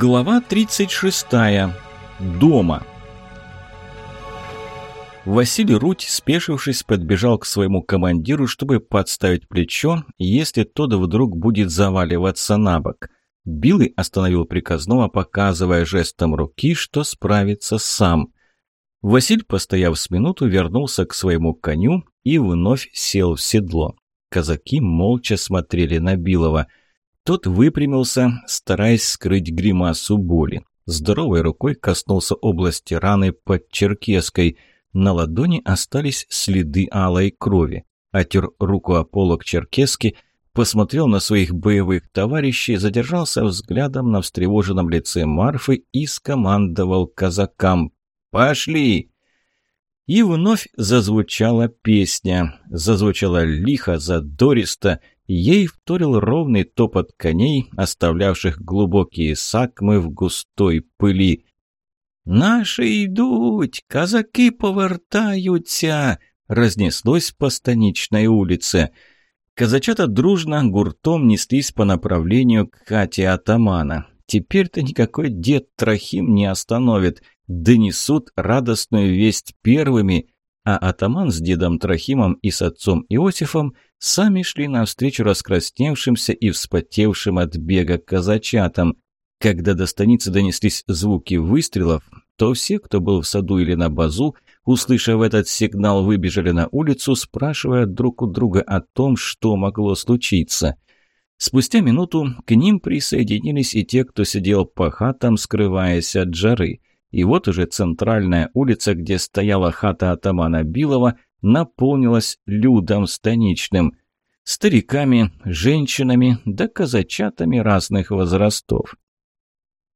Глава 36. Дома. Василий Руть, спешившись, подбежал к своему командиру, чтобы подставить плечо, если тот вдруг будет заваливаться на бок. Билый остановил приказного, показывая жестом руки, что справится сам. Василь, постояв с минуту, вернулся к своему коню и вновь сел в седло. Казаки молча смотрели на Билова – тот выпрямился, стараясь скрыть гримасу боли. Здоровой рукой коснулся области раны под черкеской. На ладони остались следы алой крови. Отер руку о полок черкески, посмотрел на своих боевых товарищей, задержался взглядом на встревоженном лице Марфы и скомандовал казакам «Пошли!». И вновь зазвучала песня. Зазвучала лихо, задористо, Ей вторил ровный топот коней, оставлявших глубокие сакмы в густой пыли. «Наши идут! Казаки повертаются!» разнеслось по станичной улице. Казачата дружно гуртом неслись по направлению к хате атамана. Теперь-то никакой дед Трохим не остановит. Донесут радостную весть первыми а атаман с дедом Трохимом и с отцом Иосифом сами шли навстречу раскрасневшимся и вспотевшим от бега казачатам. Когда до станицы донеслись звуки выстрелов, то все, кто был в саду или на базу, услышав этот сигнал, выбежали на улицу, спрашивая друг у друга о том, что могло случиться. Спустя минуту к ним присоединились и те, кто сидел по хатам, скрываясь от жары – и вот уже центральная улица, где стояла хата атамана Билова, наполнилась людом станичным. Стариками, женщинами да казачатами разных возрастов.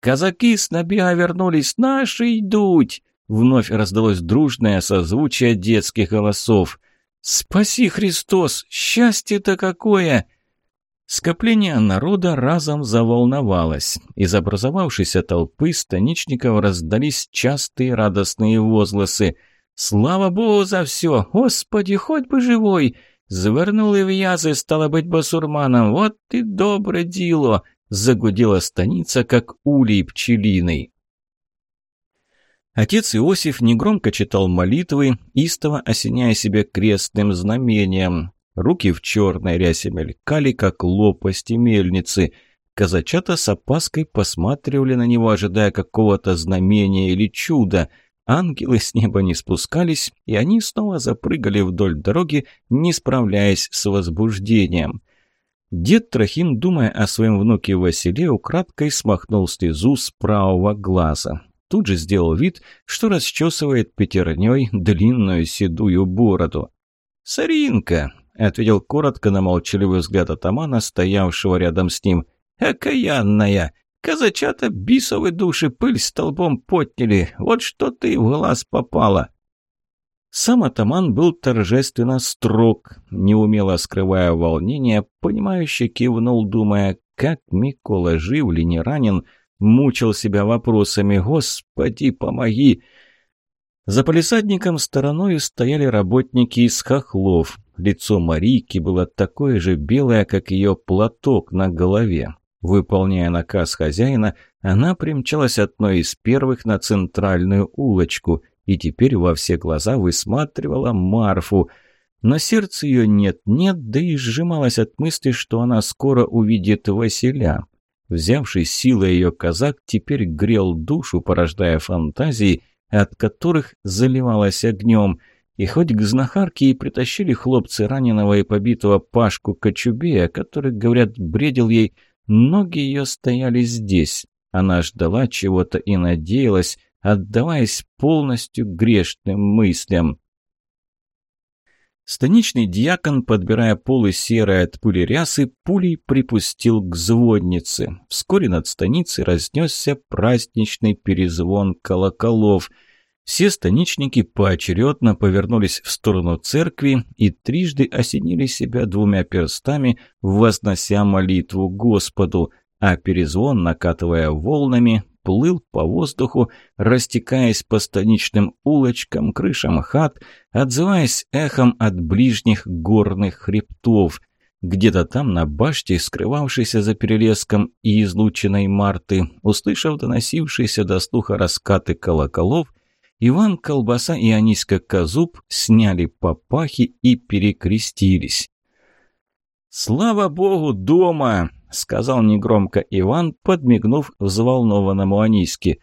«Казаки с набега вернулись, наши идут!» Вновь раздалось дружное созвучие детских голосов. «Спаси, Христос! Счастье-то какое!» Скопление народа разом заволновалось. Из образовавшейся толпы станичников раздались частые радостные возгласы. «Слава Богу за все! Господи, хоть бы живой!» Завернул и в язы, стало быть, басурманом. «Вот и доброе дело!» Загудела станица, как улей пчелиный. Отец Иосиф негромко читал молитвы, истово осеняя себя крестным знамением. Руки в черной рясе мелькали, как лопасти мельницы. Казачата с опаской посматривали на него, ожидая какого-то знамения или чуда. Ангелы с неба не спускались, и они снова запрыгали вдоль дороги, не справляясь с возбуждением. Дед Трохим, думая о своем внуке Василе, украдкой смахнул слезу с правого глаза. Тут же сделал вид, что расчесывает пятерней длинную седую бороду. «Саринка, — ответил коротко на молчаливый взгляд атамана, стоявшего рядом с ним. «Окаянная! Казачата бисовы души пыль столбом потняли. Вот что ты в глаз попала!» Сам атаман был торжественно строг, неумело скрывая волнение, понимающе кивнул, думая, как Микола жив ли не ранен, мучил себя вопросами «Господи, помоги!» За полисадником стороною стояли работники из хохлов. Лицо Марийки было такое же белое, как ее платок на голове. Выполняя наказ хозяина, она примчалась одной из первых на центральную улочку и теперь во все глаза высматривала Марфу. На сердце ее нет-нет, да и сжималась от мысли, что она скоро увидит Василя. Взявший силой ее казак теперь грел душу, порождая фантазии, от которых заливалась огнем – и хоть к знахарке и притащили хлопцы раненого и побитого Пашку Кочубея, который, говорят, бредил ей, ноги ее стояли здесь. Она ждала чего-то и надеялась, отдаваясь полностью грешным мыслям. Станичный диакон, подбирая полы серой от пули рясы, пулей припустил к звоннице. Вскоре над станицей разнесся праздничный перезвон колоколов – все станичники поочередно повернулись в сторону церкви и трижды осенили себя двумя перстами, вознося молитву Господу, а перезвон, накатывая волнами, плыл по воздуху, растекаясь по станичным улочкам, крышам хат, отзываясь эхом от ближних горных хребтов. Где-то там, на баште, скрывавшейся за перелеском и излученной Марты, услышав доносившиеся до слуха раскаты колоколов, Иван Колбаса и Аниська Казуб сняли папахи и перекрестились. «Слава Богу, дома!» — сказал негромко Иван, подмигнув взволнованному Аниське.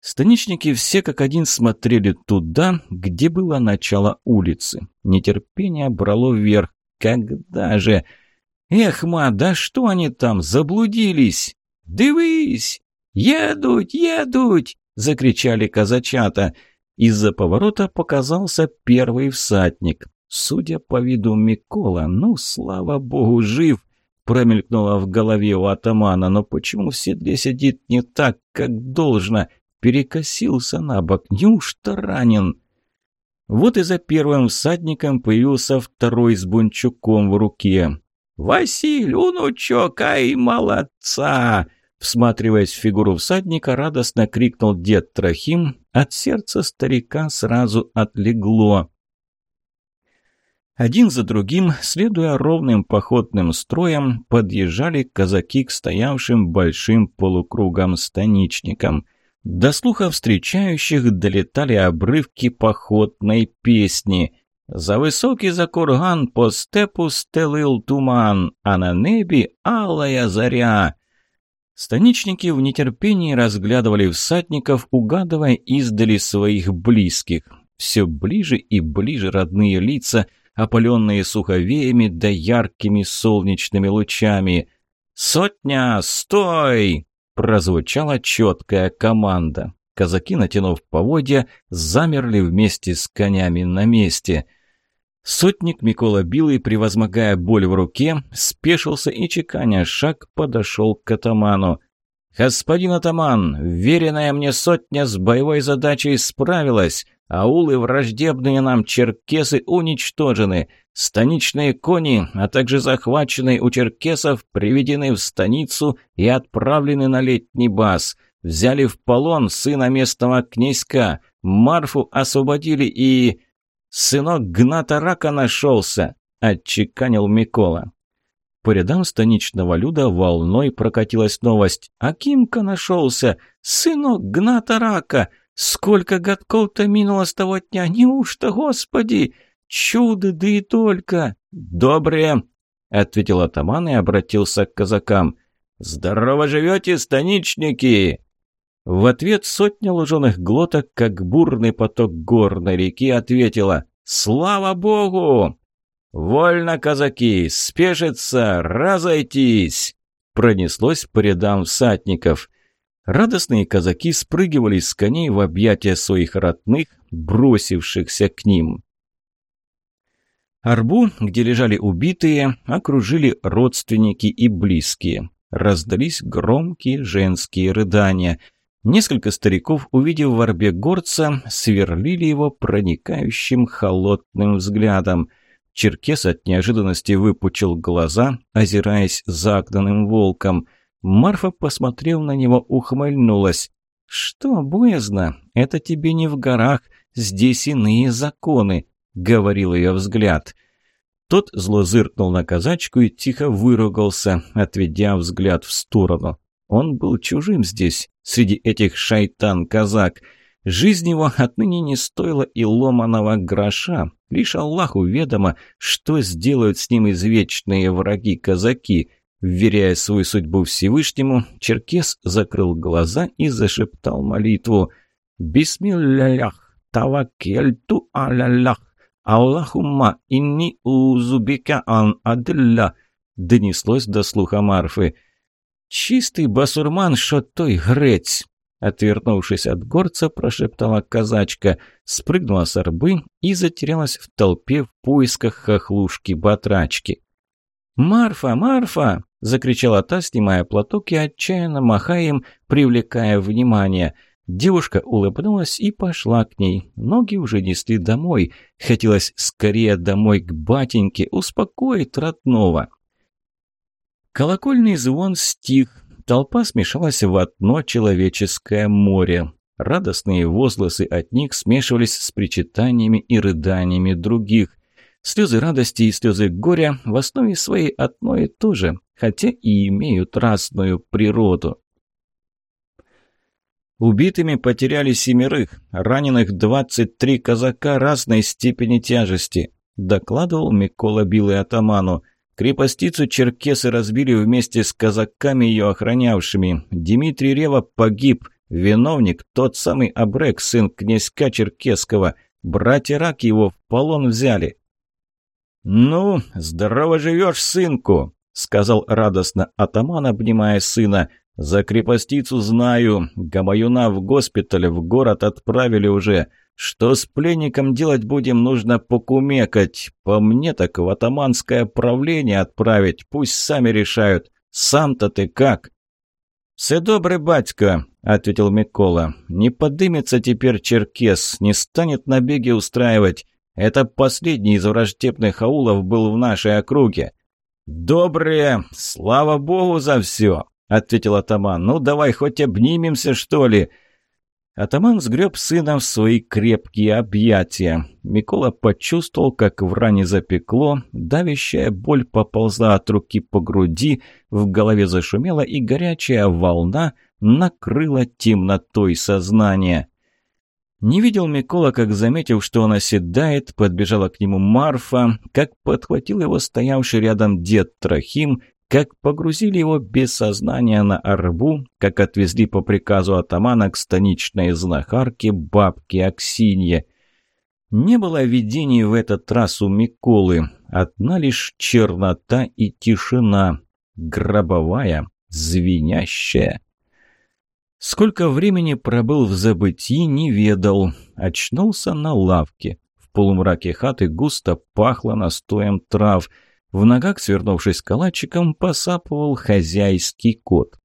Станичники все как один смотрели туда, где было начало улицы. Нетерпение брало вверх, когда же? Эх, ма, да что они там, заблудились? Дивись! Едут, едут! Закричали казачата. Из-за поворота показался первый всадник. Судя по виду Микола, ну, слава богу, жив, промелькнуло в голове у атамана, но почему в седле сидит не так, как должно? Перекосился на бок, неужто ранен? Вот и за первым всадником появился второй с бунчуком в руке. «Василь, унучок, ай, молодца!» Всматриваясь в фигуру всадника, радостно крикнул дед Трохим. От сердца старика сразу отлегло. Один за другим, следуя ровным походным строем, подъезжали казаки к стоявшим большим полукругом станичникам. До слуха встречающих долетали обрывки походной песни. «За высокий за курган по степу стелил туман, а на небе алая заря». Станичники в нетерпении разглядывали всадников, угадывая издали своих близких. Все ближе и ближе родные лица, опаленные суховеями да яркими солнечными лучами. «Сотня, стой!» Прозвучала четкая команда. Казаки, натянув поводья, замерли вместе с конями на месте. Сотник Микола Билый, превозмогая боль в руке, спешился и, чеканя шаг, подошел к атаману. «Господин атаман, веренная мне сотня с боевой задачей справилась. Аулы враждебные нам черкесы уничтожены. Станичные кони, а также захваченные у черкесов, приведены в станицу и отправлены на летний баз. Взяли в полон сына местного князька. Марфу освободили и... «Сынок Гната Рака нашелся!» — отчеканил Микола. По рядам станичного люда волной прокатилась новость. «Акимка нашелся! Сынок Гната Рака! Сколько годков-то минуло с того дня! Неужто, Господи!» Чудо, да и только!» «Добрые!» — ответил атаман и обратился к казакам. «Здорово живете, станичники!» В ответ сотня луженых глоток, как бурный поток горной реки, ответила «Слава Богу!» «Вольно, казаки! Спешиться! Разойтись!» Пронеслось по рядам всадников. Радостные казаки спрыгивали с коней в объятия своих родных, бросившихся к ним. Арбу, где лежали убитые, окружили родственники и близкие. Раздались громкие женские рыдания. Несколько стариков, увидев в арбе горца, сверлили его проникающим холодным взглядом. Черкес от неожиданности выпучил глаза, озираясь загнанным волком. Марфа, посмотрев на него, ухмыльнулась. «Что, боязно? Это тебе не в горах, здесь иные законы. — говорил ее взгляд. Тот зло зыркнул на казачку и тихо выругался, отведя взгляд в сторону. Он был чужим здесь, среди этих шайтан-казак. Жизнь его отныне не стоила и ломаного гроша. Лишь Аллаху ведомо, что сделают с ним извечные враги-казаки. Вверяя свою судьбу Всевышнему, Черкес закрыл глаза и зашептал молитву. «Бисмиллялях, тавакельту алялях». «Аллахумма, inni узубика ан адилля!» донеслось до слуха Марфы. «Чистый басурман, шо той грець!» Отвернувшись от горца, прошептала казачка, спрыгнула с арбы и затерялась в толпе в поисках хохлушки-батрачки. «Марфа! Марфа!» – закричала та, снимая платок и отчаянно махая им, привлекая внимание – Девушка улыбнулась и пошла к ней. Ноги уже несли домой. Хотелось скорее домой к батеньке, успокоить родного. Колокольный звон стих. Толпа смешалась в одно человеческое море. Радостные возгласы от них смешивались с причитаниями и рыданиями других. Слезы радости и слезы горя в основе своей одно и то же, хотя и имеют разную природу. Убитыми потеряли семерых, раненых 23 казака разной степени тяжести, докладывал Микола Билый атаману. Крепостицу черкесы разбили вместе с казаками ее охранявшими. Дмитрий Рева погиб. Виновник – тот самый Абрек, сын князька Черкесского. Братья Рак его в полон взяли. «Ну, здорово живешь, сынку!» – сказал радостно атаман, обнимая сына. «За крепостицу знаю. Гамаюна в госпитале, в город отправили уже. Что с пленником делать будем, нужно покумекать. По мне так в атаманское правление отправить, пусть сами решают. Сам-то ты как?» «Все добре, батька», — ответил Микола. «Не подымется теперь черкес, не станет набеги устраивать. Это последний из враждебных аулов был в нашей округе». «Добрые! Слава богу за все!» — ответил атаман. «Ну, давай хоть обнимемся, что ли?» Атаман сгреб сына в свои крепкие объятия. Микола почувствовал, как в ране запекло, давящая боль поползла от руки по груди, в голове зашумела, и горячая волна накрыла темнотой сознания. Не видел Микола, как, заметив, что он оседает, подбежала к нему Марфа, как подхватил его стоявший рядом дед Трохим, как погрузили его без сознания на арбу, как отвезли по приказу атамана к станичной знахарке бабке Аксинье. Не было видений в этот раз у Миколы, одна лишь чернота и тишина, гробовая, звенящая. Сколько времени пробыл в забытии, не ведал. Очнулся на лавке. В полумраке хаты густо пахло настоем трав. В ногах, свернувшись калачиком, посапывал хозяйский кот.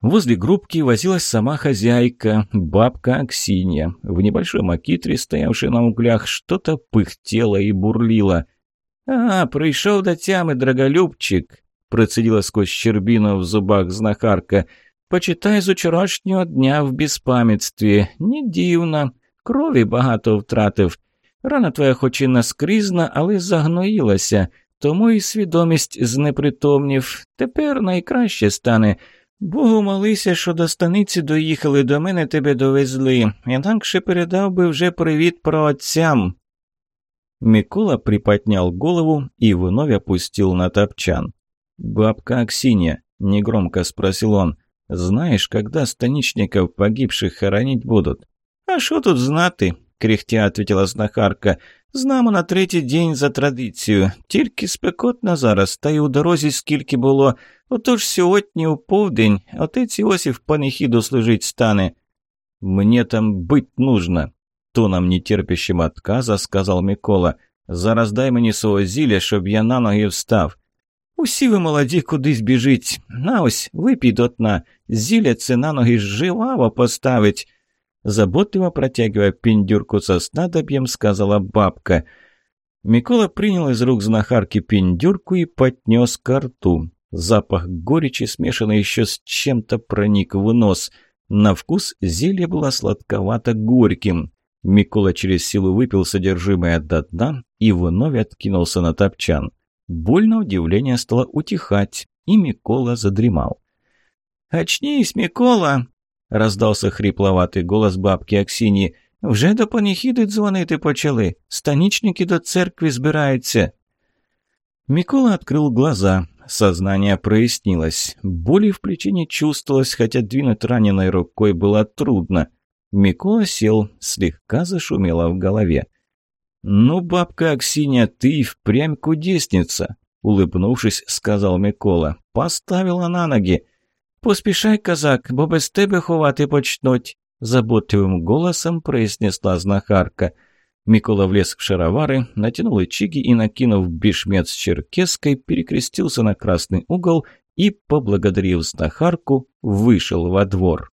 Возле группки возилась сама хозяйка, бабка Аксинья. В небольшой макитре, стоявшей на углях, что-то пыхтело и бурлило. «А, пришел до тямы, драголюбчик!» процедила сквозь щербину в зубах знахарка – Почитай з учорашнього дня в безпам'ятстві. Не дивно. Крові багато втратив. Рана твоя хоч і наскрізна, але загноїлася, тому і свідомість знепритомнів. Тепер найкраще стане. Богу молися, що до станиці доїхали, до мене тебе довезли. Інакше передав би вже привіт про отцям. Микола приподнял голову и вновь опустил на топчан. «Бабка Аксинья», — негромко спросил он, знаешь, когда станичников погибших хоронить будут?» «А що тут знати?» – кряхтя ответила знахарка. «Знамо на третій день за традицію. Тільки спекотно зараз, та й у дорозі скільки було. Отож сьогодні у повдень отець Іосиф панихіду служить стане». «Мне там быть нужно», – тоном нетерпящим отказа сказал Микола. «Зараз дай мені свого зілля, щоб я на ноги встав». Усі ви молоді кудись біжить. На ось, випій до дна. Зілля це на ноги живаво поставить. Заботливо протягивая пиндюрку со снадобьем, сказала бабка. Микола принял из рук знахарки пиндюрку и поднес ко рту. Запах горечи, смешанный еще с чем-то, проник в нос. На вкус зелье было сладковато-горьким. Микола через силу выпил содержимое до дна и вновь откинулся на топчан. Боль на удивление стала утихать, и Микола задремал. «Очнись, Микола!» – раздался хрипловатий голос бабки Аксіні. «Вже до паніхіди дзвонити почали. Станичники до церкви збираються». Микола открыл глаза. Сознание прояснилось. Боли в плече не чувствовалось, хотя двинуть раненой рукой было трудно. Микола сел, слегка зашумело в голове. «Ну, бабка Аксинья, ты и впрямь кудесница!» Улыбнувшись, сказал Микола. «Поставила на ноги!» «Поспішай, казак, бо без тебе ховати почнуть!» Заботливым голосом произнесла знахарка. Микола влез в шаровары, натянул ичиги и, накинув бишмет с черкеской, перекрестился на красный угол и, поблагодарив знахарку, вышел во двор.